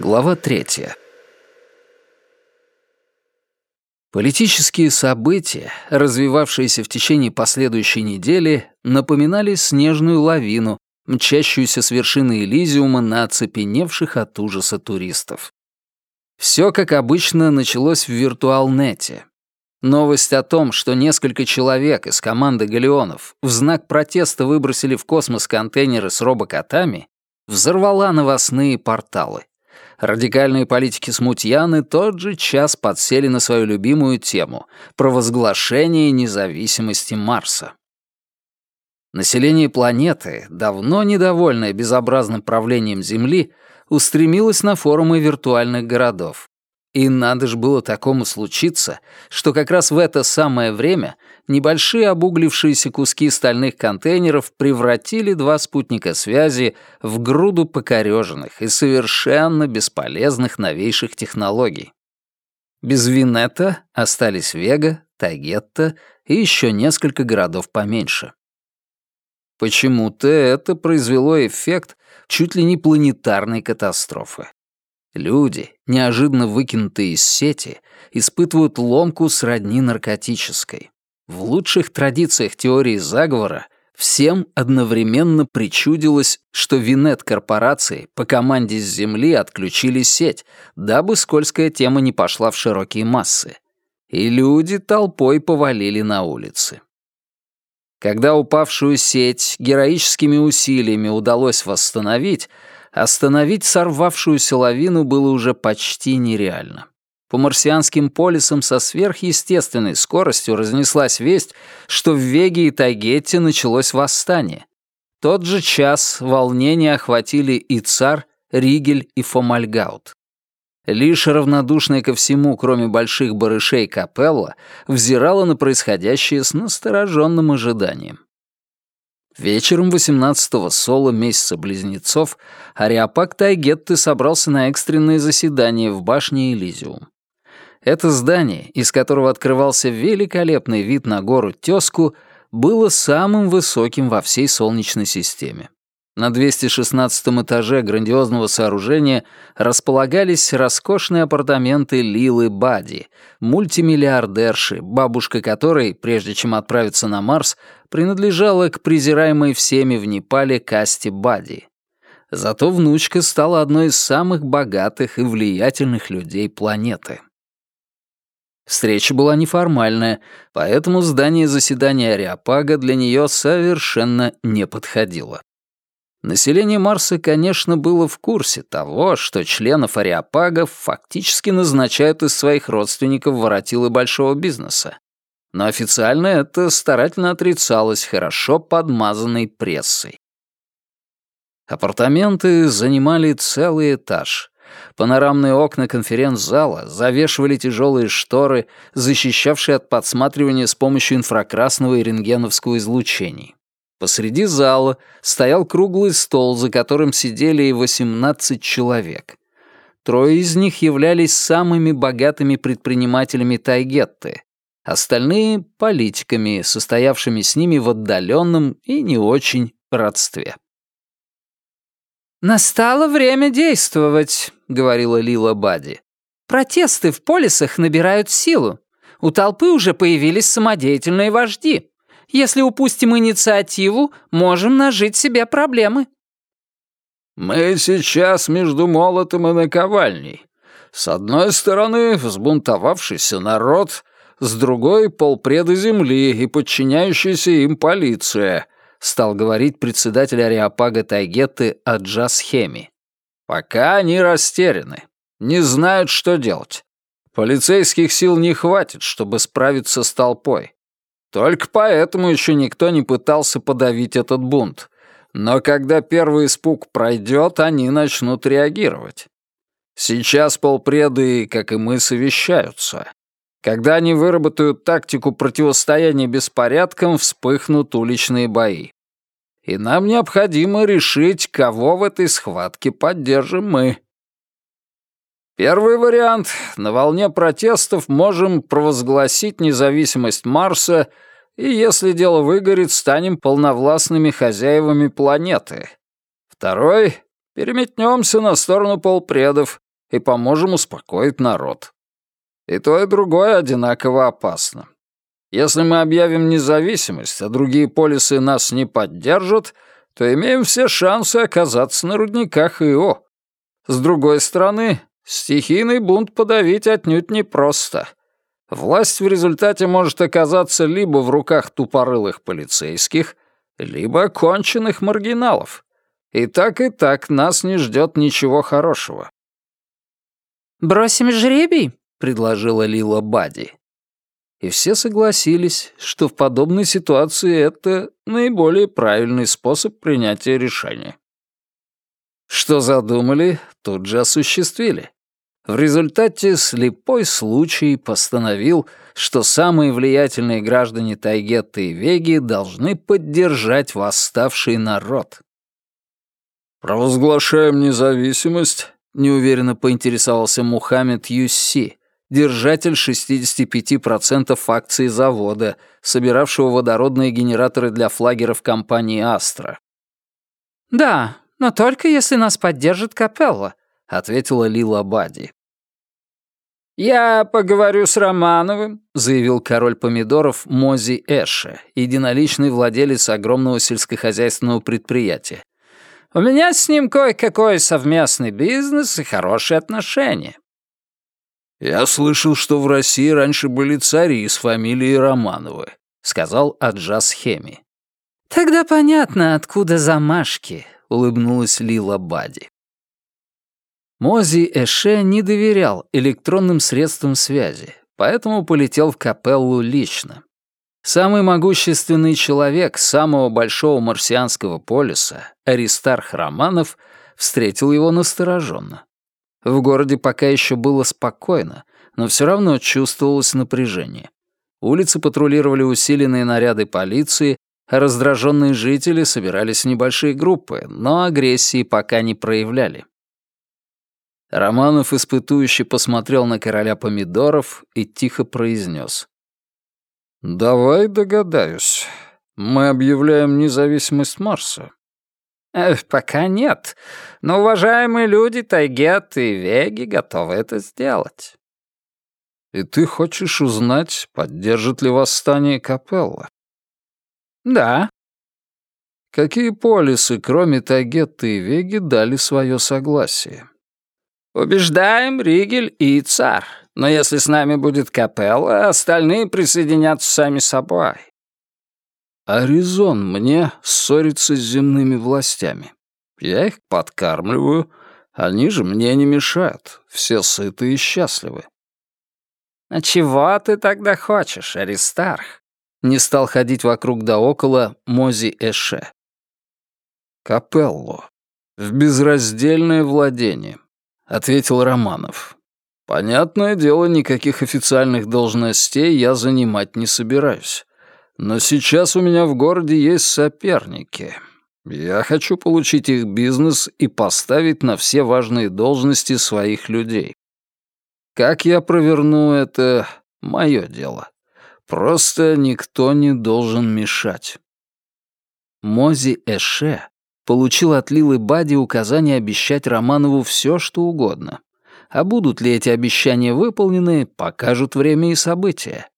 Глава третья. Политические события, развивавшиеся в течение последующей недели, напоминали снежную лавину, мчащуюся с вершины Элизиума на оцепеневших от ужаса туристов. Все, как обычно, началось в виртуалнете. Новость о том, что несколько человек из команды галеонов в знак протеста выбросили в космос контейнеры с робокотами, взорвала новостные порталы. Радикальные политики-смутьяны тот же час подсели на свою любимую тему — провозглашение независимости Марса. Население планеты, давно недовольное безобразным правлением Земли, устремилось на форумы виртуальных городов. И надо же было такому случиться, что как раз в это самое время небольшие обуглившиеся куски стальных контейнеров превратили два спутника связи в груду покореженных и совершенно бесполезных новейших технологий. Без Винета остались Вега, Тагетта и еще несколько городов поменьше. Почему-то это произвело эффект чуть ли не планетарной катастрофы. Люди, неожиданно выкинутые из сети, испытывают ломку сродни наркотической. В лучших традициях теории заговора всем одновременно причудилось, что Винет-корпорации по команде с Земли отключили сеть, дабы скользкая тема не пошла в широкие массы. И люди толпой повалили на улицы. Когда упавшую сеть героическими усилиями удалось восстановить, остановить сорвавшуюся лавину было уже почти нереально. По марсианским полисам со сверхъестественной скоростью разнеслась весть, что в Веге и Тайгетте началось восстание. Тот же час волнения охватили и Цар, Ригель и Фомальгаут. Лишь равнодушная ко всему, кроме больших барышей Капелла, взирала на происходящее с настороженным ожиданием. Вечером 18-го соло месяца близнецов Ариапак Тайгетты собрался на экстренное заседание в башне Элизиум. Это здание, из которого открывался великолепный вид на гору Тёску, было самым высоким во всей Солнечной системе. На 216 этаже грандиозного сооружения располагались роскошные апартаменты Лилы Бади, мультимиллиардерши, бабушка которой, прежде чем отправиться на Марс, принадлежала к презираемой всеми в Непале касте Бади. Зато внучка стала одной из самых богатых и влиятельных людей планеты. Встреча была неформальная, поэтому здание заседания Ариапага для нее совершенно не подходило. Население Марса, конечно, было в курсе того, что членов ариапагов фактически назначают из своих родственников воротилы большого бизнеса. Но официально это старательно отрицалось хорошо подмазанной прессой. Апартаменты занимали целый этаж. Панорамные окна конференц-зала завешивали тяжелые шторы, защищавшие от подсматривания с помощью инфракрасного и рентгеновского излучений. Посреди зала стоял круглый стол, за которым сидели и 18 человек. Трое из них являлись самыми богатыми предпринимателями Тайгетты, остальные — политиками, состоявшими с ними в отдаленном и не очень родстве. «Настало время действовать», — говорила Лила Бади. «Протесты в полисах набирают силу. У толпы уже появились самодеятельные вожди. Если упустим инициативу, можем нажить себе проблемы». «Мы сейчас между молотом и наковальней. С одной стороны, взбунтовавшийся народ, с другой — полпреда земли и подчиняющаяся им полиция», стал говорить председатель Ариапага Тайгеты Аджас Хеми. «Пока они растеряны, не знают, что делать. Полицейских сил не хватит, чтобы справиться с толпой. Только поэтому еще никто не пытался подавить этот бунт. Но когда первый испуг пройдет, они начнут реагировать. Сейчас полпреды, как и мы, совещаются. Когда они выработают тактику противостояния беспорядкам, вспыхнут уличные бои. И нам необходимо решить, кого в этой схватке поддержим мы. Первый вариант. На волне протестов можем провозгласить независимость Марса и, если дело выгорит, станем полновластными хозяевами планеты. Второй. Переметнемся на сторону полпредов и поможем успокоить народ. И то, и другое одинаково опасно. Если мы объявим независимость, а другие полисы нас не поддержат, то имеем все шансы оказаться на рудниках Ио. С другой стороны, стихийный бунт подавить отнюдь непросто. Власть в результате может оказаться либо в руках тупорылых полицейских, либо конченых маргиналов. И так и так нас не ждет ничего хорошего. «Бросим жребий?» — предложила Лила Бади. И все согласились, что в подобной ситуации это наиболее правильный способ принятия решения. Что задумали, тут же осуществили. В результате слепой случай постановил, что самые влиятельные граждане Тайгетта и Веги должны поддержать восставший народ. «Провозглашаем независимость», — неуверенно поинтересовался Мухаммед Юсси, держатель 65% акций завода, собиравшего водородные генераторы для флагеров компании «Астра». «Да, но только если нас поддержит Капелла», — ответила Лила Бади. «Я поговорю с Романовым», — заявил король помидоров Мози Эше, единоличный владелец огромного сельскохозяйственного предприятия. «У меня с ним кое-какой совместный бизнес и хорошие отношения. «Я слышал, что в России раньше были цари из фамилии Романовы», — сказал Аджас Хеми. «Тогда понятно, откуда замашки», — улыбнулась Лила Бади. Мози Эше не доверял электронным средствам связи, поэтому полетел в капеллу лично. Самый могущественный человек самого большого марсианского полюса, Аристарх Романов, встретил его настороженно. В городе пока еще было спокойно, но все равно чувствовалось напряжение. Улицы патрулировали усиленные наряды полиции, а раздраженные жители собирались в небольшие группы, но агрессии пока не проявляли. Романов испытующе посмотрел на короля помидоров и тихо произнес. «Давай догадаюсь. Мы объявляем независимость Марса. Э, «Пока нет, но уважаемые люди Тайгет и Веги готовы это сделать». «И ты хочешь узнать, поддержит ли восстание Капелла?» «Да». «Какие полисы, кроме Тайгетта и Веги, дали свое согласие?» «Убеждаем Ригель и Цар, но если с нами будет Капелла, остальные присоединятся сами собой. А резон мне ссориться с земными властями. Я их подкармливаю, они же мне не мешают, все сыты и счастливы. «А чего ты тогда хочешь, Аристарх?» Не стал ходить вокруг да около Мози Эше. «Капелло. В безраздельное владение», — ответил Романов. «Понятное дело, никаких официальных должностей я занимать не собираюсь. Но сейчас у меня в городе есть соперники. Я хочу получить их бизнес и поставить на все важные должности своих людей. Как я проверну это — мое дело. Просто никто не должен мешать. Мози Эше получил от Лилы Бади указание обещать Романову все, что угодно. А будут ли эти обещания выполнены, покажут время и события.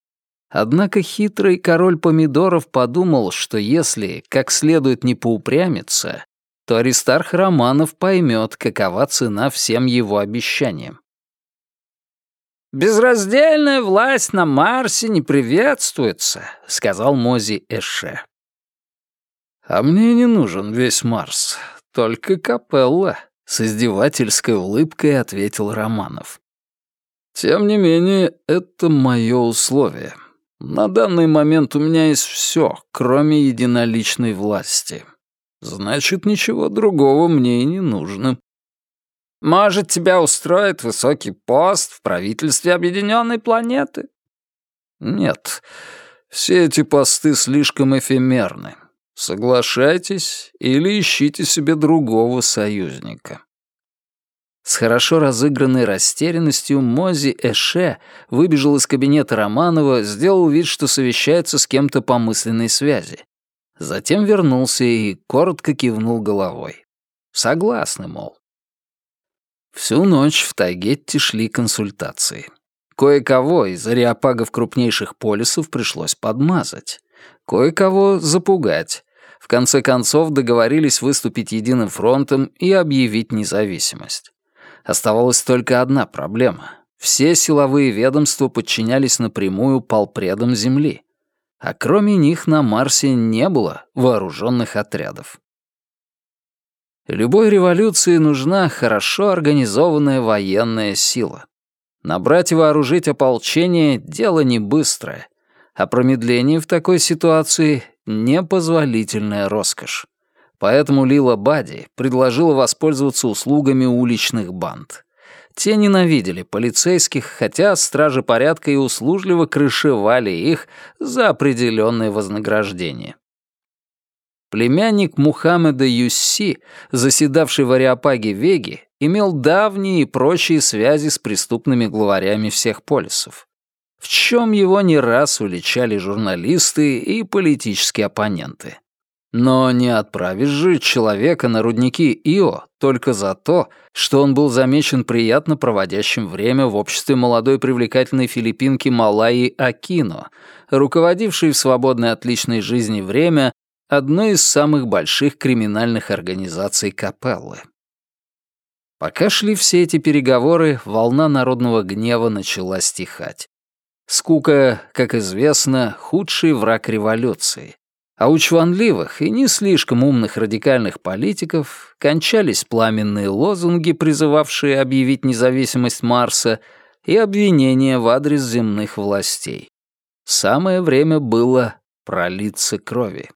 Однако хитрый король помидоров подумал, что если как следует не поупрямиться, то Аристарх Романов поймет, какова цена всем его обещаниям. «Безраздельная власть на Марсе не приветствуется», — сказал Мози Эше. «А мне не нужен весь Марс, только капелла», — с издевательской улыбкой ответил Романов. «Тем не менее, это мое условие. На данный момент у меня есть все, кроме единоличной власти. Значит, ничего другого мне и не нужно. Может, тебя устроит высокий пост в правительстве Объединенной планеты? Нет, все эти посты слишком эфемерны. Соглашайтесь или ищите себе другого союзника. С хорошо разыгранной растерянностью Мози Эше выбежал из кабинета Романова, сделал вид, что совещается с кем-то по мысленной связи. Затем вернулся и коротко кивнул головой. Согласны, мол. Всю ночь в Тайгетте шли консультации. Кое-кого из ариапагов крупнейших полисов пришлось подмазать. Кое-кого запугать. В конце концов договорились выступить единым фронтом и объявить независимость. Оставалась только одна проблема. Все силовые ведомства подчинялись напрямую полпредам Земли. А кроме них на Марсе не было вооруженных отрядов. Любой революции нужна хорошо организованная военная сила. Набрать и вооружить ополчение — дело не быстрое, а промедление в такой ситуации — непозволительная роскошь. Поэтому Лила Бади предложила воспользоваться услугами уличных банд. Те ненавидели полицейских, хотя стражи порядка и услужливо крышевали их за определенное вознаграждение. Племянник Мухаммеда Юсси, заседавший в Ариапаге Веги, имел давние и прочие связи с преступными главарями всех полисов, в чем его не раз уличали журналисты и политические оппоненты. Но не отправишь же человека на рудники Ио только за то, что он был замечен приятно проводящим время в обществе молодой привлекательной филиппинки Малайи Акино, руководившей в свободное от личной жизни время одной из самых больших криминальных организаций Капеллы. Пока шли все эти переговоры, волна народного гнева начала стихать. Скука, как известно, худший враг революции. А у чванливых и не слишком умных радикальных политиков кончались пламенные лозунги, призывавшие объявить независимость Марса, и обвинения в адрес земных властей. Самое время было пролиться крови.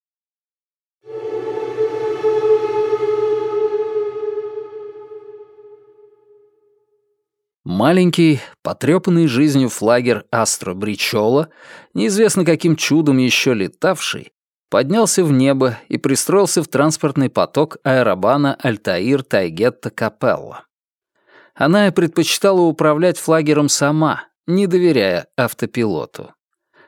Маленький, потрепанный жизнью флагер Астро Бричола, неизвестно каким чудом еще летавший, поднялся в небо и пристроился в транспортный поток аэробана Альтаир Тайгетта Капелла. Она предпочитала управлять флагером сама, не доверяя автопилоту.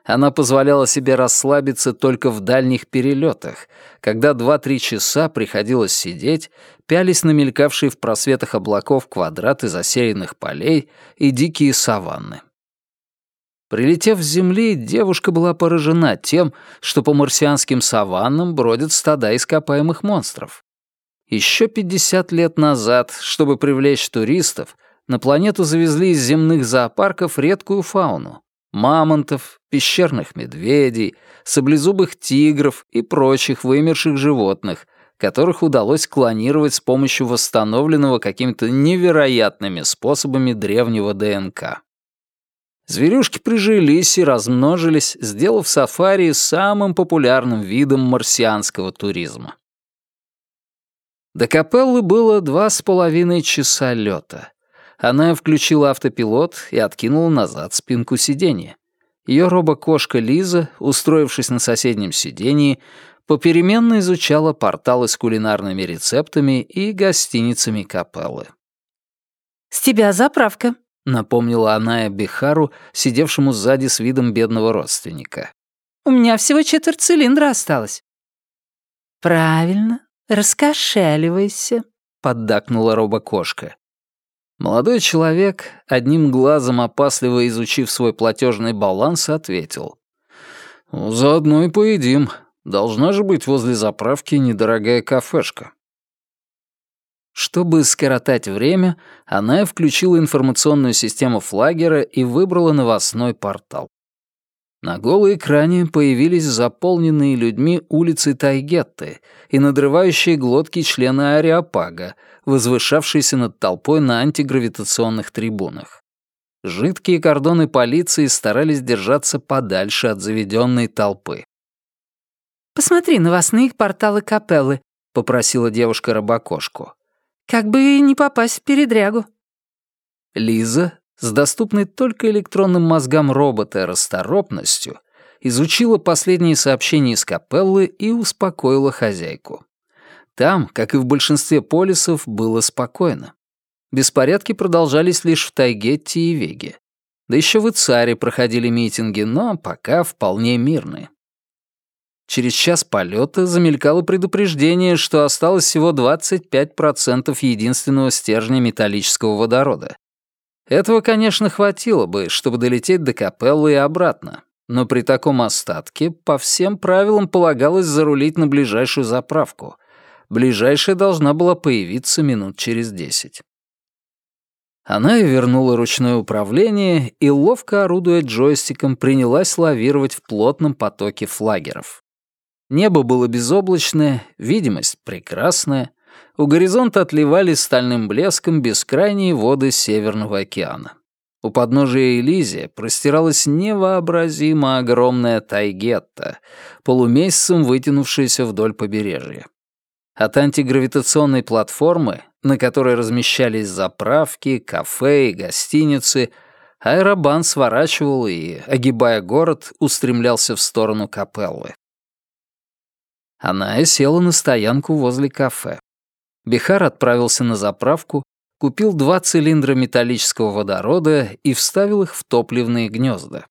Она позволяла себе расслабиться только в дальних перелетах, когда 2-3 часа приходилось сидеть, пялись на мелькавшие в просветах облаков квадраты засеянных полей и дикие саванны. Прилетев с Земли, девушка была поражена тем, что по марсианским саваннам бродят стада ископаемых монстров. Еще 50 лет назад, чтобы привлечь туристов, на планету завезли из земных зоопарков редкую фауну — мамонтов, пещерных медведей, саблезубых тигров и прочих вымерших животных, которых удалось клонировать с помощью восстановленного какими-то невероятными способами древнего ДНК. Зверюшки прижились и размножились, сделав сафари самым популярным видом марсианского туризма. До капеллы было два с половиной часа лета. Она включила автопилот и откинула назад спинку сиденья. Ее робокошка Лиза, устроившись на соседнем сиденье, попеременно изучала порталы с кулинарными рецептами и гостиницами капеллы. «С тебя заправка», напомнила она Бихару, сидевшему сзади с видом бедного родственника. «У меня всего четверть цилиндра осталось». «Правильно, раскошеливайся», — поддакнула робокошка. Молодой человек, одним глазом опасливо изучив свой платежный баланс, ответил. «Заодно и поедим. Должна же быть возле заправки недорогая кафешка». Чтобы скоротать время, она включила информационную систему флагера и выбрала новостной портал. На голой экране появились заполненные людьми улицы Тайгетты и надрывающие глотки члены Ариапага, возвышавшиеся над толпой на антигравитационных трибунах. Жидкие кордоны полиции старались держаться подальше от заведенной толпы. «Посмотри новостные порталы капеллы», — попросила девушка рабокошку. Как бы не попасть в передрягу. Лиза, с доступной только электронным мозгам робота расторопностью, изучила последние сообщения из капеллы и успокоила хозяйку. Там, как и в большинстве полисов, было спокойно. Беспорядки продолжались лишь в Тайгетте и Веге. Да еще в Ицаре проходили митинги, но пока вполне мирные. Через час полета замелькало предупреждение, что осталось всего 25% единственного стержня металлического водорода. Этого, конечно, хватило бы, чтобы долететь до Капеллы и обратно, но при таком остатке по всем правилам полагалось зарулить на ближайшую заправку. Ближайшая должна была появиться минут через десять. Она и вернула ручное управление и, ловко орудуя джойстиком, принялась лавировать в плотном потоке флагеров. Небо было безоблачное, видимость прекрасная. У горизонта отливали стальным блеском бескрайние воды Северного океана. У подножия Элизия простиралась невообразимо огромная тайгетта, полумесяцем вытянувшаяся вдоль побережья. От антигравитационной платформы, на которой размещались заправки, кафе и гостиницы, аэробан сворачивал и, огибая город, устремлялся в сторону Капеллы. Она и села на стоянку возле кафе. Бихар отправился на заправку, купил два цилиндра металлического водорода и вставил их в топливные гнезда.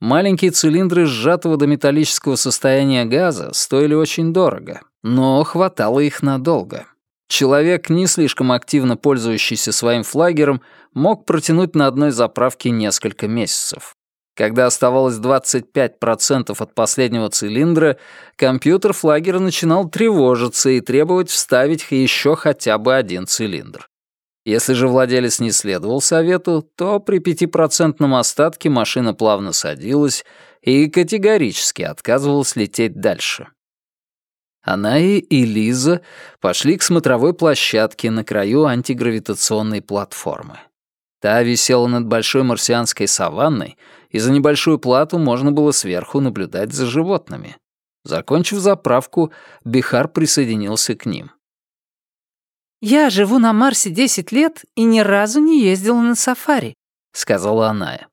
Маленькие цилиндры сжатого до металлического состояния газа стоили очень дорого, но хватало их надолго. Человек, не слишком активно пользующийся своим флагером, мог протянуть на одной заправке несколько месяцев. Когда оставалось 25% от последнего цилиндра, компьютер флагера начинал тревожиться и требовать вставить еще хотя бы один цилиндр. Если же владелец не следовал совету, то при пятипроцентном остатке машина плавно садилась и категорически отказывалась лететь дальше. Она и Лиза пошли к смотровой площадке на краю антигравитационной платформы. Та висела над большой марсианской саванной, и за небольшую плату можно было сверху наблюдать за животными. Закончив заправку, Бихар присоединился к ним. «Я живу на Марсе 10 лет и ни разу не ездила на сафари», — сказала Аная.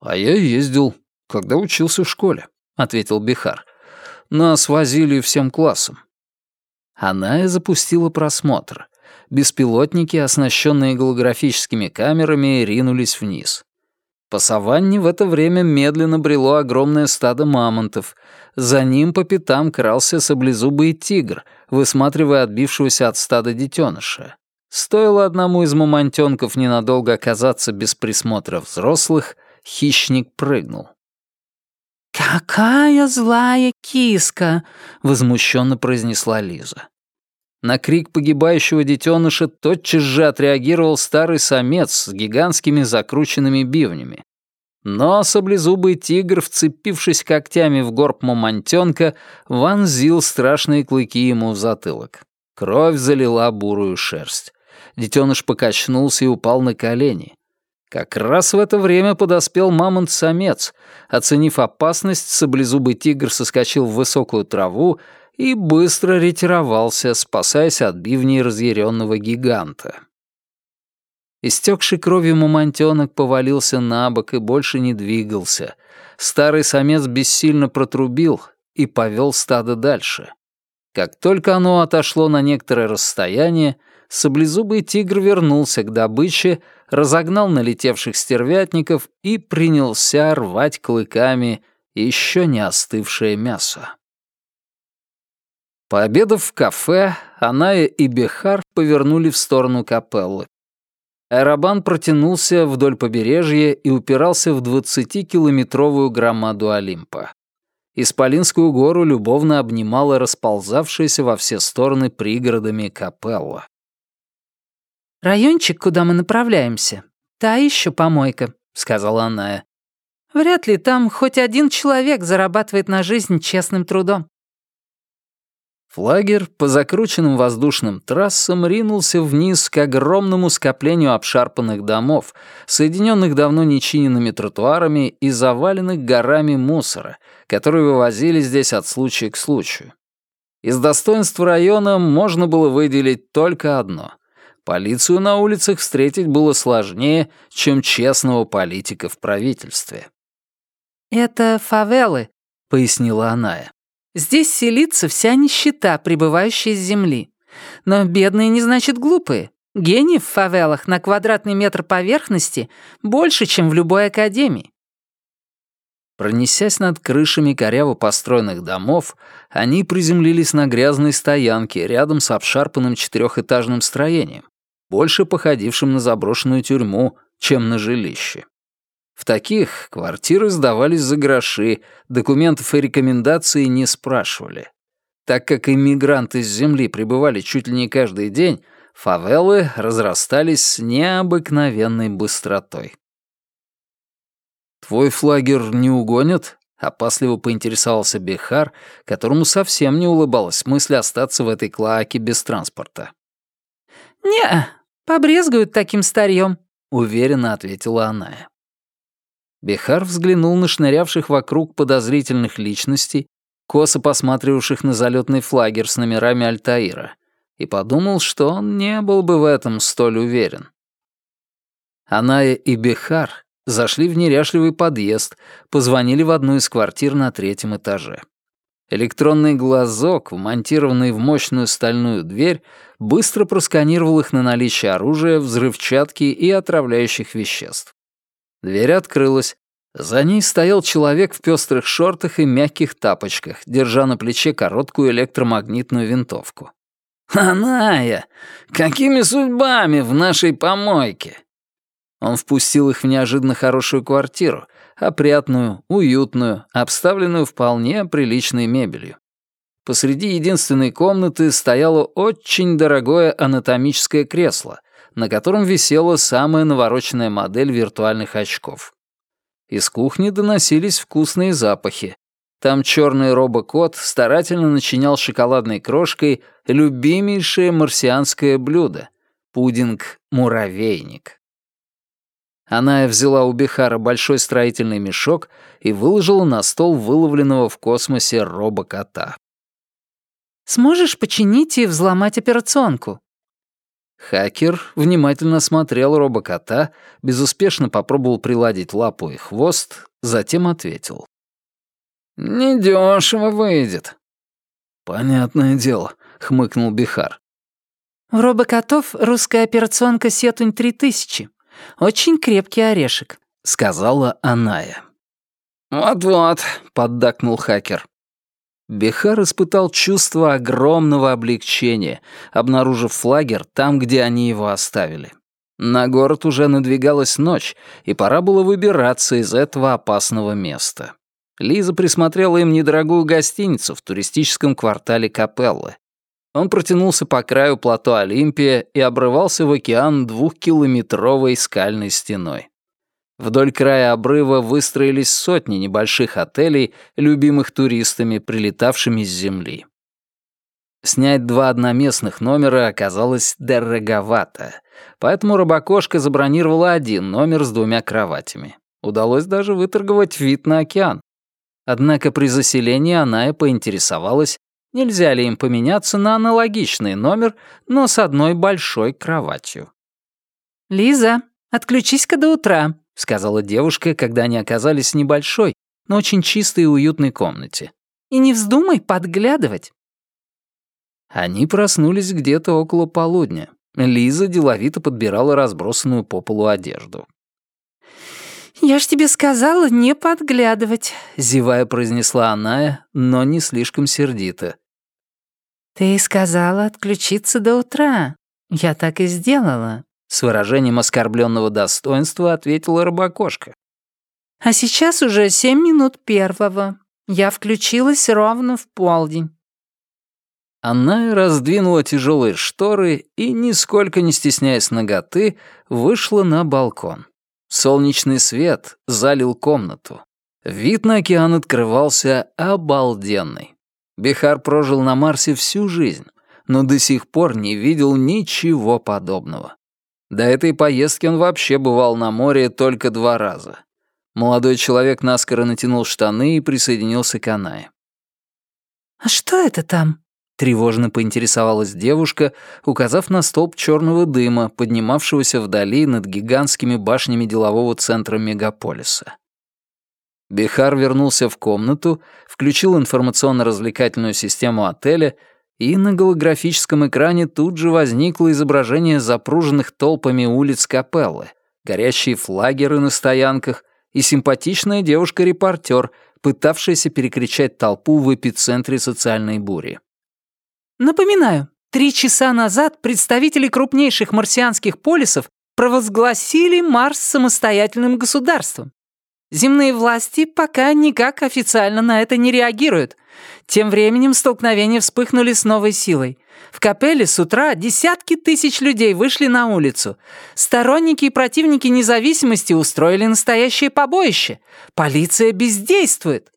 «А я ездил, когда учился в школе», — ответил Бихар. «Нас возили всем классом». Аная запустила просмотр. Беспилотники, оснащенные голографическими камерами, ринулись вниз. По саванне в это время медленно брело огромное стадо мамонтов. За ним по пятам крался саблезубый тигр, высматривая отбившегося от стада детеныша. Стоило одному из мамонтенков ненадолго оказаться без присмотра взрослых, хищник прыгнул. «Какая злая киска!» — возмущенно произнесла Лиза. На крик погибающего детеныша тотчас же отреагировал старый самец с гигантскими закрученными бивнями. Но саблезубый тигр, вцепившись когтями в горб мамонтенка, вонзил страшные клыки ему в затылок. Кровь залила бурую шерсть. Детеныш покачнулся и упал на колени. Как раз в это время подоспел мамонт-самец. Оценив опасность, саблезубый тигр соскочил в высокую траву и быстро ретировался, спасаясь от бивней разъяренного гиганта. Истекший кровью мамонтенок повалился на бок и больше не двигался. Старый самец бессильно протрубил и повел стадо дальше. Как только оно отошло на некоторое расстояние, саблезубый тигр вернулся к добыче, разогнал налетевших стервятников и принялся рвать клыками еще не остывшее мясо. Пообедав в кафе, Аная и Бехар повернули в сторону капеллы. Аэробан протянулся вдоль побережья и упирался в 20-километровую громаду Олимпа. Исполинскую гору любовно обнимала расползавшаяся во все стороны пригородами капелла. «Райончик, куда мы направляемся, та еще помойка», — сказала Аная. «Вряд ли там хоть один человек зарабатывает на жизнь честным трудом. Флагер по закрученным воздушным трассам ринулся вниз к огромному скоплению обшарпанных домов, соединенных давно нечиненными тротуарами и заваленных горами мусора, которые вывозили здесь от случая к случаю. Из достоинств района можно было выделить только одно. Полицию на улицах встретить было сложнее, чем честного политика в правительстве. «Это фавелы», — пояснила Аная. Здесь селится вся нищета, прибывающая с земли. Но бедные не значит глупые. Гений в фавелах на квадратный метр поверхности больше, чем в любой академии. Пронесясь над крышами коряво построенных домов, они приземлились на грязной стоянке рядом с обшарпанным четырехэтажным строением, больше походившим на заброшенную тюрьму, чем на жилище. В таких квартиры сдавались за гроши, документов и рекомендаций не спрашивали. Так как иммигранты с земли прибывали чуть ли не каждый день, фавелы разрастались с необыкновенной быстротой. «Твой флагер не угонят?» — опасливо поинтересовался Бехар, которому совсем не улыбалась мысль остаться в этой клоаке без транспорта. «Не, побрезгуют таким старьем», — уверенно ответила она. Бехар взглянул на шнырявших вокруг подозрительных личностей, косо посматривавших на залетный флагер с номерами Альтаира, и подумал, что он не был бы в этом столь уверен. Аная и Бехар Зашли в неряшливый подъезд, позвонили в одну из квартир на третьем этаже. Электронный глазок, вмонтированный в мощную стальную дверь, быстро просканировал их на наличие оружия, взрывчатки и отравляющих веществ. Дверь открылась. За ней стоял человек в пестрых шортах и мягких тапочках, держа на плече короткую электромагнитную винтовку. «Аная! Какими судьбами в нашей помойке?» Он впустил их в неожиданно хорошую квартиру, опрятную, уютную, обставленную вполне приличной мебелью. Посреди единственной комнаты стояло очень дорогое анатомическое кресло, на котором висела самая навороченная модель виртуальных очков. Из кухни доносились вкусные запахи. Там черный робокот старательно начинял шоколадной крошкой любимейшее марсианское блюдо — пудинг-муравейник. Она взяла у Бихара большой строительный мешок и выложила на стол выловленного в космосе робокота. «Сможешь починить и взломать операционку?» Хакер внимательно смотрел робокота, безуспешно попробовал приладить лапу и хвост, затем ответил. «Недешево выйдет». «Понятное дело», — хмыкнул Бихар. «У робокотов русская операционка Сетунь 3000. Очень крепкий орешек», — сказала Аная. «Вот-вот», — поддакнул хакер. Бехар испытал чувство огромного облегчения, обнаружив флагер там, где они его оставили. На город уже надвигалась ночь, и пора было выбираться из этого опасного места. Лиза присмотрела им недорогую гостиницу в туристическом квартале Капеллы. Он протянулся по краю плато Олимпия и обрывался в океан двухкилометровой скальной стеной. Вдоль края обрыва выстроились сотни небольших отелей, любимых туристами, прилетавшими с земли. Снять два одноместных номера оказалось дороговато, поэтому рыбакошка забронировала один номер с двумя кроватями. Удалось даже выторговать вид на океан. Однако при заселении она и поинтересовалась, Нельзя ли им поменяться на аналогичный номер, но с одной большой кроватью? «Лиза, отключись-ка до утра», — сказала девушка, когда они оказались в небольшой, но очень чистой и уютной комнате. «И не вздумай подглядывать». Они проснулись где-то около полудня. Лиза деловито подбирала разбросанную по полу одежду. «Я ж тебе сказала не подглядывать», — зевая произнесла она, но не слишком сердито. «Ты сказала отключиться до утра. Я так и сделала», — с выражением оскорбленного достоинства ответила рыбакошка. «А сейчас уже семь минут первого. Я включилась ровно в полдень». Она раздвинула тяжелые шторы и, нисколько не стесняясь ноготы, вышла на балкон. Солнечный свет залил комнату. Вид на океан открывался обалденный. Бихар прожил на Марсе всю жизнь, но до сих пор не видел ничего подобного. До этой поездки он вообще бывал на море только два раза. Молодой человек наскоро натянул штаны и присоединился к Анае. «А что это там?» Тревожно поинтересовалась девушка, указав на столб черного дыма, поднимавшегося вдали над гигантскими башнями делового центра мегаполиса. Бихар вернулся в комнату, включил информационно-развлекательную систему отеля, и на голографическом экране тут же возникло изображение запруженных толпами улиц Капеллы, горящие флагеры на стоянках и симпатичная девушка-репортер, пытавшаяся перекричать толпу в эпицентре социальной бури. Напоминаю, три часа назад представители крупнейших марсианских полисов провозгласили Марс самостоятельным государством. Земные власти пока никак официально на это не реагируют. Тем временем столкновения вспыхнули с новой силой. В капелле с утра десятки тысяч людей вышли на улицу. Сторонники и противники независимости устроили настоящее побоище. Полиция бездействует.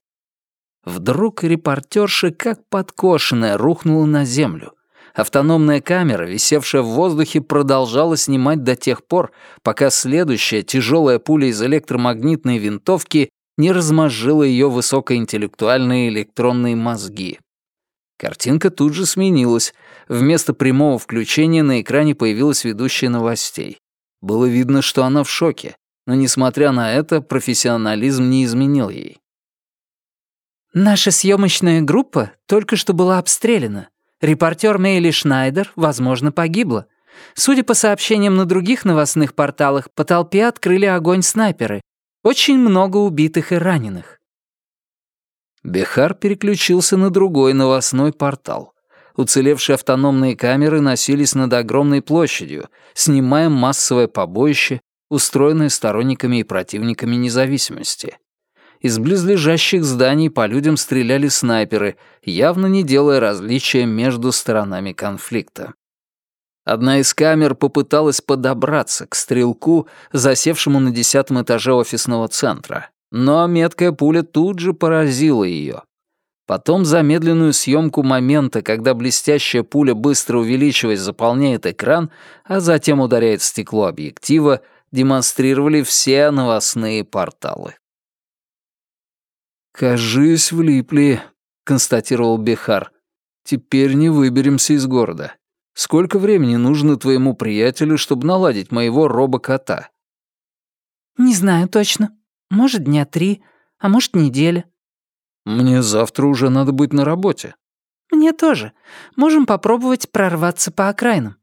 Вдруг репортерша, как подкошенная, рухнула на землю. Автономная камера, висевшая в воздухе, продолжала снимать до тех пор, пока следующая тяжелая пуля из электромагнитной винтовки не размозжила ее высокоинтеллектуальные электронные мозги. Картинка тут же сменилась. Вместо прямого включения на экране появилась ведущая новостей. Было видно, что она в шоке, но, несмотря на это, профессионализм не изменил ей. «Наша съемочная группа только что была обстреляна. Репортер Мейли Шнайдер, возможно, погибла. Судя по сообщениям на других новостных порталах, по толпе открыли огонь снайперы. Очень много убитых и раненых. Бехар переключился на другой новостной портал. Уцелевшие автономные камеры носились над огромной площадью, снимая массовое побоище, устроенное сторонниками и противниками независимости. Из близлежащих зданий по людям стреляли снайперы, явно не делая различия между сторонами конфликта. Одна из камер попыталась подобраться к стрелку, засевшему на десятом этаже офисного центра, но меткая пуля тут же поразила ее. Потом замедленную съемку момента, когда блестящая пуля, быстро увеличиваясь, заполняет экран, а затем ударяет стекло объектива, демонстрировали все новостные порталы. «Кажись, влипли», — констатировал Бехар. «Теперь не выберемся из города. Сколько времени нужно твоему приятелю, чтобы наладить моего робокота?» «Не знаю точно. Может, дня три, а может, неделя». «Мне завтра уже надо быть на работе». «Мне тоже. Можем попробовать прорваться по окраинам».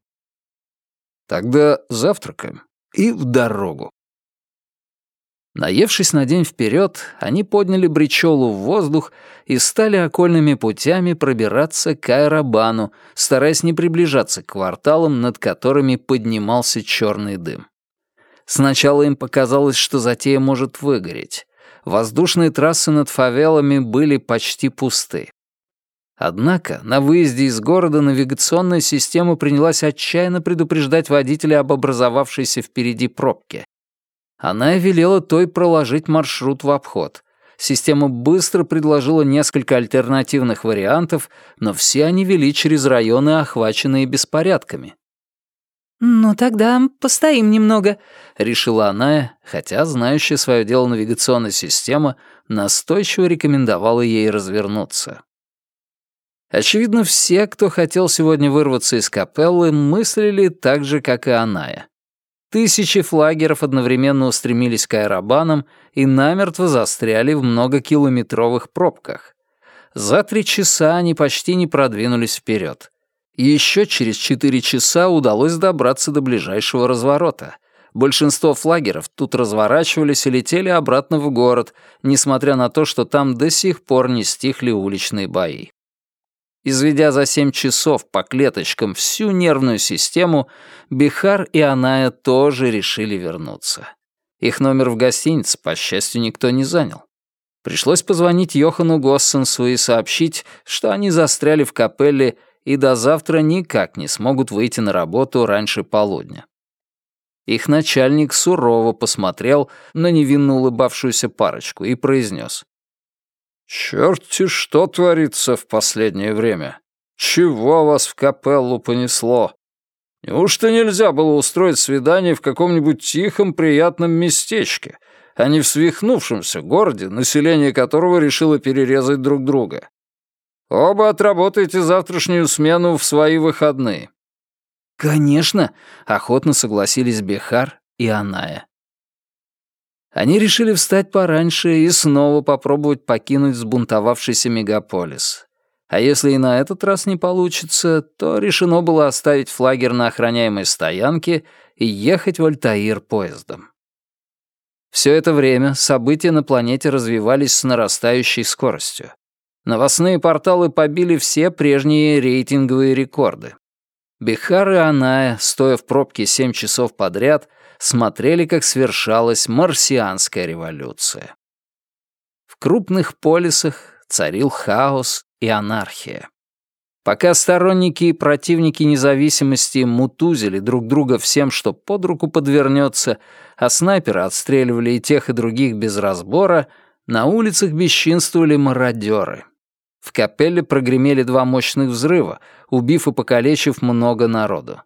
«Тогда завтракаем и в дорогу». Наевшись на день вперед, они подняли бричолу в воздух и стали окольными путями пробираться к Аэробану, стараясь не приближаться к кварталам, над которыми поднимался черный дым. Сначала им показалось, что затея может выгореть. Воздушные трассы над фавелами были почти пусты. Однако на выезде из города навигационная система принялась отчаянно предупреждать водителя об образовавшейся впереди пробке. Она велела той проложить маршрут в обход. Система быстро предложила несколько альтернативных вариантов, но все они вели через районы, охваченные беспорядками. «Ну тогда постоим немного», — решила она, хотя знающая свое дело навигационная система настойчиво рекомендовала ей развернуться. Очевидно, все, кто хотел сегодня вырваться из капеллы, мыслили так же, как и Аная. Тысячи флагеров одновременно устремились к аэробанам и намертво застряли в многокилометровых пробках. За три часа они почти не продвинулись вперед. Еще через четыре часа удалось добраться до ближайшего разворота. Большинство флагеров тут разворачивались и летели обратно в город, несмотря на то, что там до сих пор не стихли уличные бои. Изведя за семь часов по клеточкам всю нервную систему, Бихар и Аная тоже решили вернуться. Их номер в гостинице, по счастью, никто не занял. Пришлось позвонить Йохану Госсенсу и сообщить, что они застряли в капелле и до завтра никак не смогут выйти на работу раньше полудня. Их начальник сурово посмотрел на невинно улыбавшуюся парочку и произнес. «Чёрти что творится в последнее время! Чего вас в капеллу понесло? Неужто нельзя было устроить свидание в каком-нибудь тихом, приятном местечке, а не в свихнувшемся городе, население которого решило перерезать друг друга? Оба отработаете завтрашнюю смену в свои выходные». «Конечно», — охотно согласились Бехар и Аная. Они решили встать пораньше и снова попробовать покинуть взбунтовавшийся мегаполис. А если и на этот раз не получится, то решено было оставить флагер на охраняемой стоянке и ехать в Альтаир поездом. Все это время события на планете развивались с нарастающей скоростью. Новостные порталы побили все прежние рейтинговые рекорды. Бихар и Аная, стоя в пробке 7 часов подряд, смотрели, как свершалась марсианская революция. В крупных полисах царил хаос и анархия. Пока сторонники и противники независимости мутузили друг друга всем, что под руку подвернется, а снайперы отстреливали и тех, и других без разбора, на улицах бесчинствовали мародеры. В капелле прогремели два мощных взрыва, убив и покалечив много народу.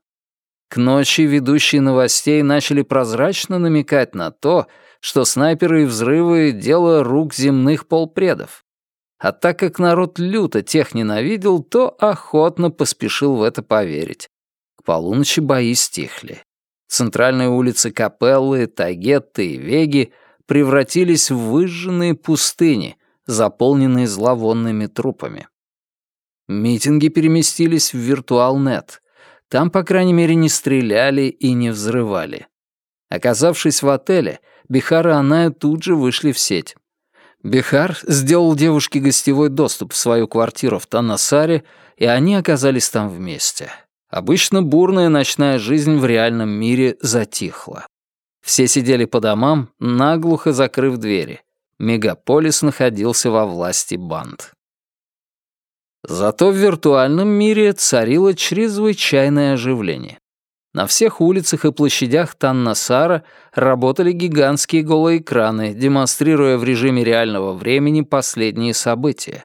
К ночи ведущие новостей начали прозрачно намекать на то, что снайперы и взрывы — дело рук земных полпредов. А так как народ люто тех ненавидел, то охотно поспешил в это поверить. К полуночи бои стихли. Центральные улицы Капеллы, Тагетты и Веги превратились в выжженные пустыни, заполненные зловонными трупами. Митинги переместились в Виртуалнет. Там, по крайней мере, не стреляли и не взрывали. Оказавшись в отеле, Бихар и Аная тут же вышли в сеть. Бихар сделал девушке гостевой доступ в свою квартиру в Танасаре, и они оказались там вместе. Обычно бурная ночная жизнь в реальном мире затихла. Все сидели по домам, наглухо закрыв двери. Мегаполис находился во власти банд. Зато в виртуальном мире царило чрезвычайное оживление. На всех улицах и площадях Таннасара работали гигантские голые экраны, демонстрируя в режиме реального времени последние события.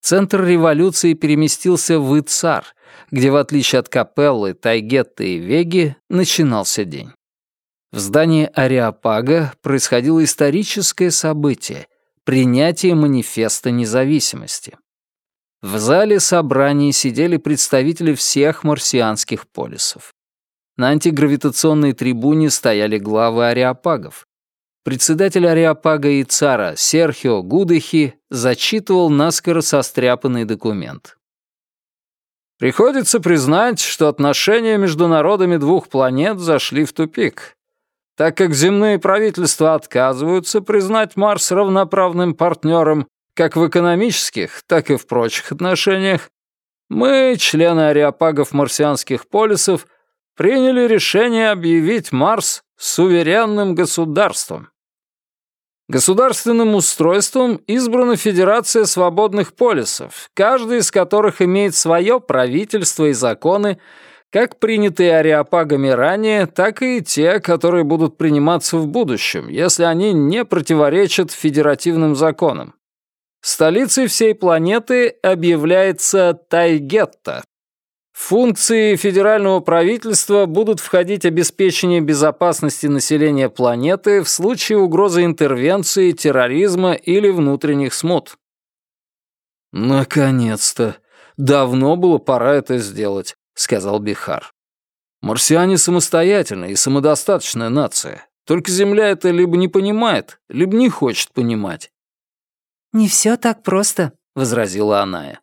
Центр революции переместился в Ицар, где, в отличие от Капеллы, Тайгетта и Веги, начинался день. В здании Ариапага происходило историческое событие — принятие манифеста независимости. В зале собраний сидели представители всех марсианских полисов. На антигравитационной трибуне стояли главы ариапагов. Председатель ариапага и цара Серхио Гудехи зачитывал наскоро состряпанный документ. Приходится признать, что отношения между народами двух планет зашли в тупик. Так как земные правительства отказываются признать Марс равноправным партнером как в экономических, так и в прочих отношениях, мы, члены ариапагов марсианских полисов, приняли решение объявить Марс суверенным государством. Государственным устройством избрана Федерация свободных полисов, каждый из которых имеет свое правительство и законы, как принятые ариапагами ранее, так и те, которые будут приниматься в будущем, если они не противоречат федеративным законам. Столицей всей планеты объявляется Тайгетта, функции федерального правительства будут входить обеспечение безопасности населения планеты в случае угрозы интервенции, терроризма или внутренних смут. «Наконец-то! Давно было пора это сделать», — сказал Бихар. «Марсиане самостоятельная и самодостаточная нация. Только Земля это либо не понимает, либо не хочет понимать». «Не все так просто», — возразила Аная.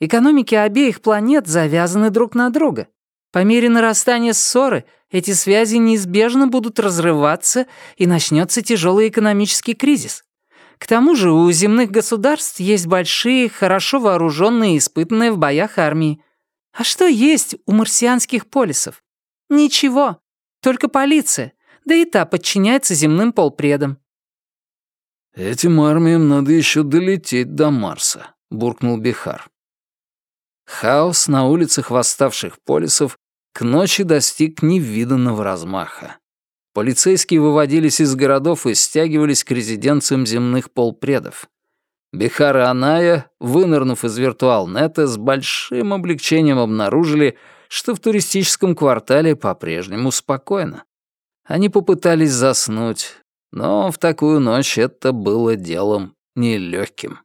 Экономики обеих планет завязаны друг на друга. По мере нарастания ссоры эти связи неизбежно будут разрываться, и начнется тяжелый экономический кризис. К тому же у земных государств есть большие, хорошо вооруженные и испытанные в боях армии. А что есть у марсианских полисов? Ничего. Только полиция. Да и та подчиняется земным полпредам. «Этим армиям надо еще долететь до Марса», — буркнул Бихар. Хаос на улицах восставших полисов к ночи достиг невиданного размаха. Полицейские выводились из городов и стягивались к резиденциям земных полпредов. Бихар и Аная, вынырнув из виртуалнета, с большим облегчением обнаружили, что в туристическом квартале по-прежнему спокойно. Они попытались заснуть, но в такую ночь это было делом нелегким.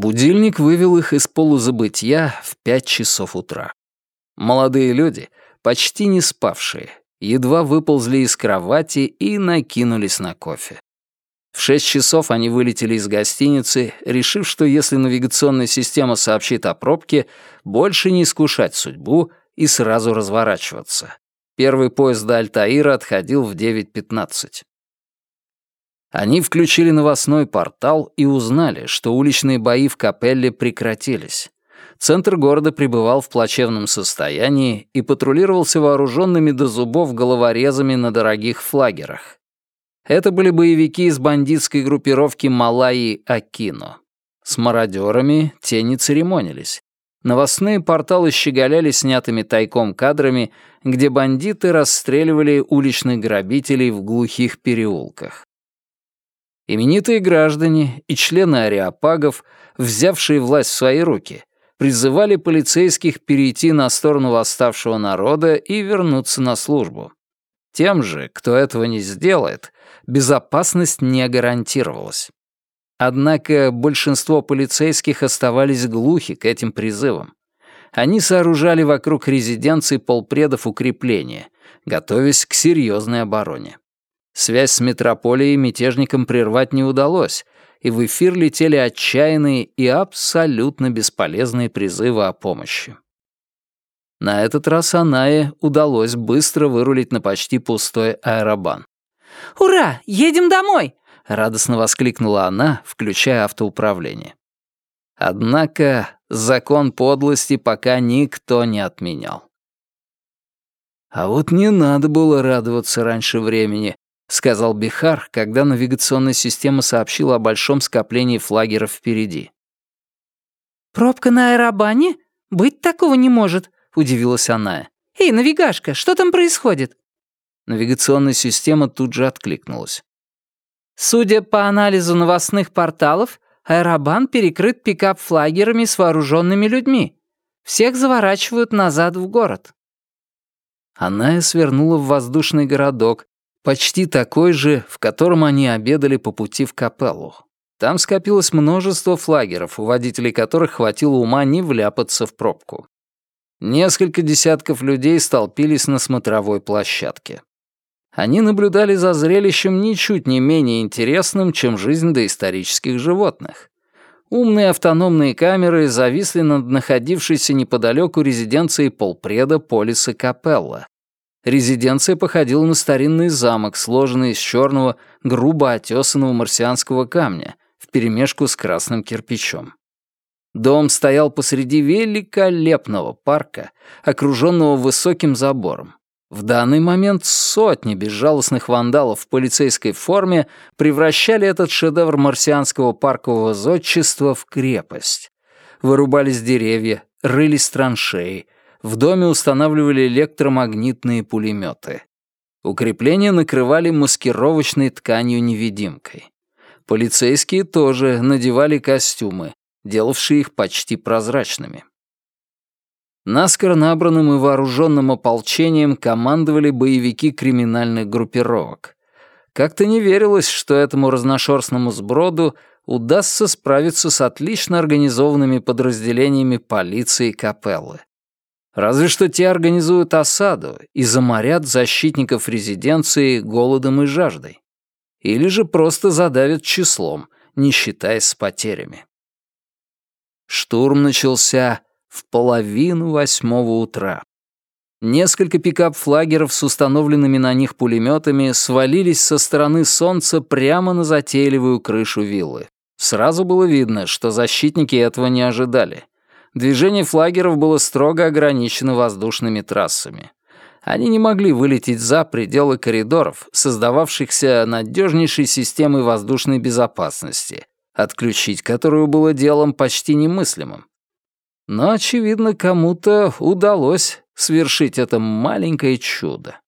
Будильник вывел их из полузабытия в пять часов утра. Молодые люди, почти не спавшие, едва выползли из кровати и накинулись на кофе. В шесть часов они вылетели из гостиницы, решив, что если навигационная система сообщит о пробке, больше не искушать судьбу и сразу разворачиваться. Первый поезд до Альтаира отходил в 9.15. Они включили новостной портал и узнали, что уличные бои в Капелле прекратились. Центр города пребывал в плачевном состоянии и патрулировался вооруженными до зубов головорезами на дорогих флагерах. Это были боевики из бандитской группировки Малайи Акино. С мародерами те не церемонились. Новостные порталы щеголяли снятыми тайком кадрами, где бандиты расстреливали уличных грабителей в глухих переулках. Именитые граждане и члены ариапагов, взявшие власть в свои руки, призывали полицейских перейти на сторону восставшего народа и вернуться на службу. Тем же, кто этого не сделает, безопасность не гарантировалась. Однако большинство полицейских оставались глухи к этим призывам. Они сооружали вокруг резиденции полпредов укрепления, готовясь к серьезной обороне. Связь с метрополией мятежникам прервать не удалось, и в эфир летели отчаянные и абсолютно бесполезные призывы о помощи. На этот раз Анае удалось быстро вырулить на почти пустой аэробан. «Ура! Едем домой!» — радостно воскликнула она, включая автоуправление. Однако закон подлости пока никто не отменял. «А вот не надо было радоваться раньше времени», — сказал Бихар, когда навигационная система сообщила о большом скоплении флагеров впереди. «Пробка на аэробане? Быть такого не может», — удивилась она. «Эй, навигашка, что там происходит?» Навигационная система тут же откликнулась. «Судя по анализу новостных порталов, аэробан перекрыт пикап-флагерами с вооруженными людьми. Всех заворачивают назад в город». Она свернула в воздушный городок, почти такой же, в котором они обедали по пути в капеллу. Там скопилось множество флагеров, у водителей которых хватило ума не вляпаться в пробку. Несколько десятков людей столпились на смотровой площадке. Они наблюдали за зрелищем ничуть не менее интересным, чем жизнь доисторических животных. Умные автономные камеры зависли над находившейся неподалеку резиденцией полпреда Полиса Капелла. Резиденция походила на старинный замок, сложенный из черного, грубо отесанного марсианского камня, вперемешку с красным кирпичом. Дом стоял посреди великолепного парка, окруженного высоким забором. В данный момент сотни безжалостных вандалов в полицейской форме превращали этот шедевр марсианского паркового зодчества в крепость. Вырубались деревья, рылись траншеи, в доме устанавливали электромагнитные пулеметы. Укрепления накрывали маскировочной тканью-невидимкой. Полицейские тоже надевали костюмы, делавшие их почти прозрачными. Наскоро набранным и вооруженным ополчением командовали боевики криминальных группировок. Как-то не верилось, что этому разношерстному сброду удастся справиться с отлично организованными подразделениями полиции и капеллы. Разве что те организуют осаду и заморят защитников резиденции голодом и жаждой. Или же просто задавят числом, не считаясь с потерями. Штурм начался в половину восьмого утра. Несколько пикап-флагеров с установленными на них пулеметами свалились со стороны солнца прямо на затейливую крышу виллы. Сразу было видно, что защитники этого не ожидали. Движение флагеров было строго ограничено воздушными трассами. Они не могли вылететь за пределы коридоров, создававшихся надежнейшей системой воздушной безопасности, отключить которую было делом почти немыслимым. Но, очевидно, кому-то удалось свершить это маленькое чудо.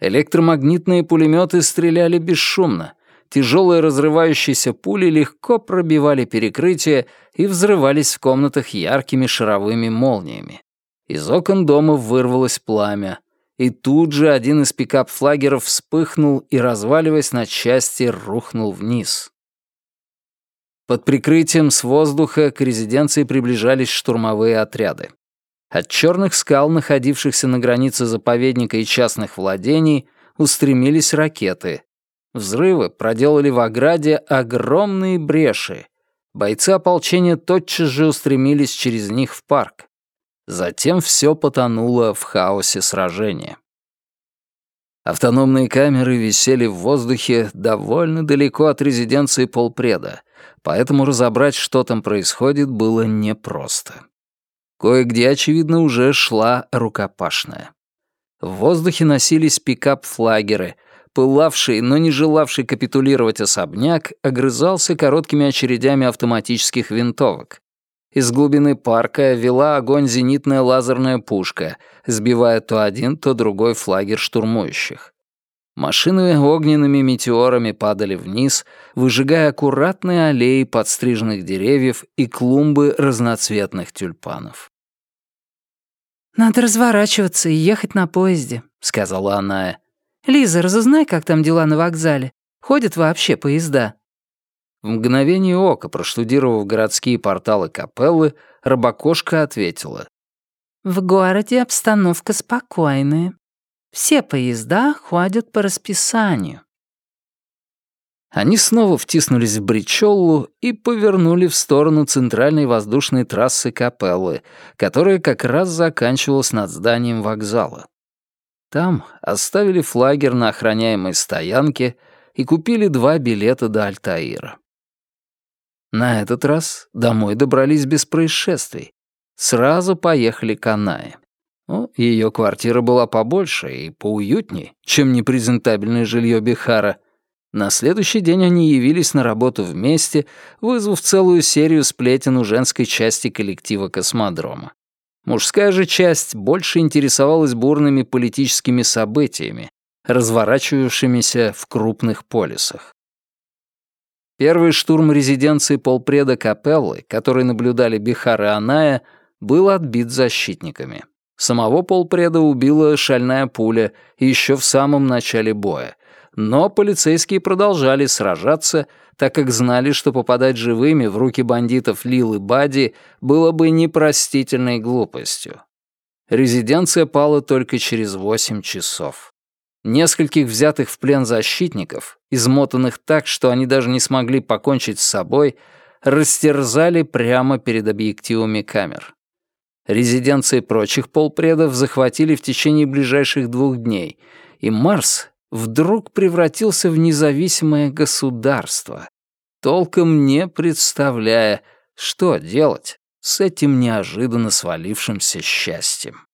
Электромагнитные пулеметы стреляли бесшумно. Тяжелые разрывающиеся пули легко пробивали перекрытие и взрывались в комнатах яркими шаровыми молниями. Из окон дома вырвалось пламя, и тут же один из пикап-флагеров вспыхнул и, разваливаясь на части, рухнул вниз. Под прикрытием с воздуха к резиденции приближались штурмовые отряды. От черных скал, находившихся на границе заповедника и частных владений, устремились ракеты. Взрывы проделали в ограде огромные бреши. Бойцы ополчения тотчас же устремились через них в парк. Затем все потонуло в хаосе сражения. Автономные камеры висели в воздухе довольно далеко от резиденции полпреда, поэтому разобрать, что там происходит, было непросто. Кое-где, очевидно, уже шла рукопашная. В воздухе носились пикап-флагеры. Пылавший, но не желавший капитулировать особняк огрызался короткими очередями автоматических винтовок. Из глубины парка вела огонь зенитная лазерная пушка, сбивая то один, то другой флагер штурмующих. Машины огненными метеорами падали вниз, выжигая аккуратные аллеи подстриженных деревьев и клумбы разноцветных тюльпанов. «Надо разворачиваться и ехать на поезде», — сказала она. «Лиза, разузнай, как там дела на вокзале. Ходят вообще поезда?» В мгновение ока, проштудировав городские порталы капеллы, рабокошка ответила. «В городе обстановка спокойная. Все поезда ходят по расписанию». Они снова втиснулись в Бричоллу и повернули в сторону центральной воздушной трассы Капеллы, которая как раз заканчивалась над зданием вокзала. Там оставили флагер на охраняемой стоянке и купили два билета до Альтаира. На этот раз домой добрались без происшествий. Сразу поехали к Анае. Ну, ее квартира была побольше и поуютнее, чем непрезентабельное жилье Бихара. На следующий день они явились на работу вместе, вызвав целую серию сплетен у женской части коллектива космодрома. Мужская же часть больше интересовалась бурными политическими событиями, разворачивавшимися в крупных полисах. Первый штурм резиденции полпреда Капеллы, который наблюдали Бихар и Аная, был отбит защитниками. Самого полпреда убила шальная пуля еще в самом начале боя. Но полицейские продолжали сражаться, так как знали, что попадать живыми в руки бандитов Лил и Бади было бы непростительной глупостью. Резиденция пала только через восемь часов. Нескольких взятых в плен защитников, измотанных так, что они даже не смогли покончить с собой, растерзали прямо перед объективами камер. Резиденции прочих полпредов захватили в течение ближайших двух дней, и Марс вдруг превратился в независимое государство, толком не представляя, что делать с этим неожиданно свалившимся счастьем.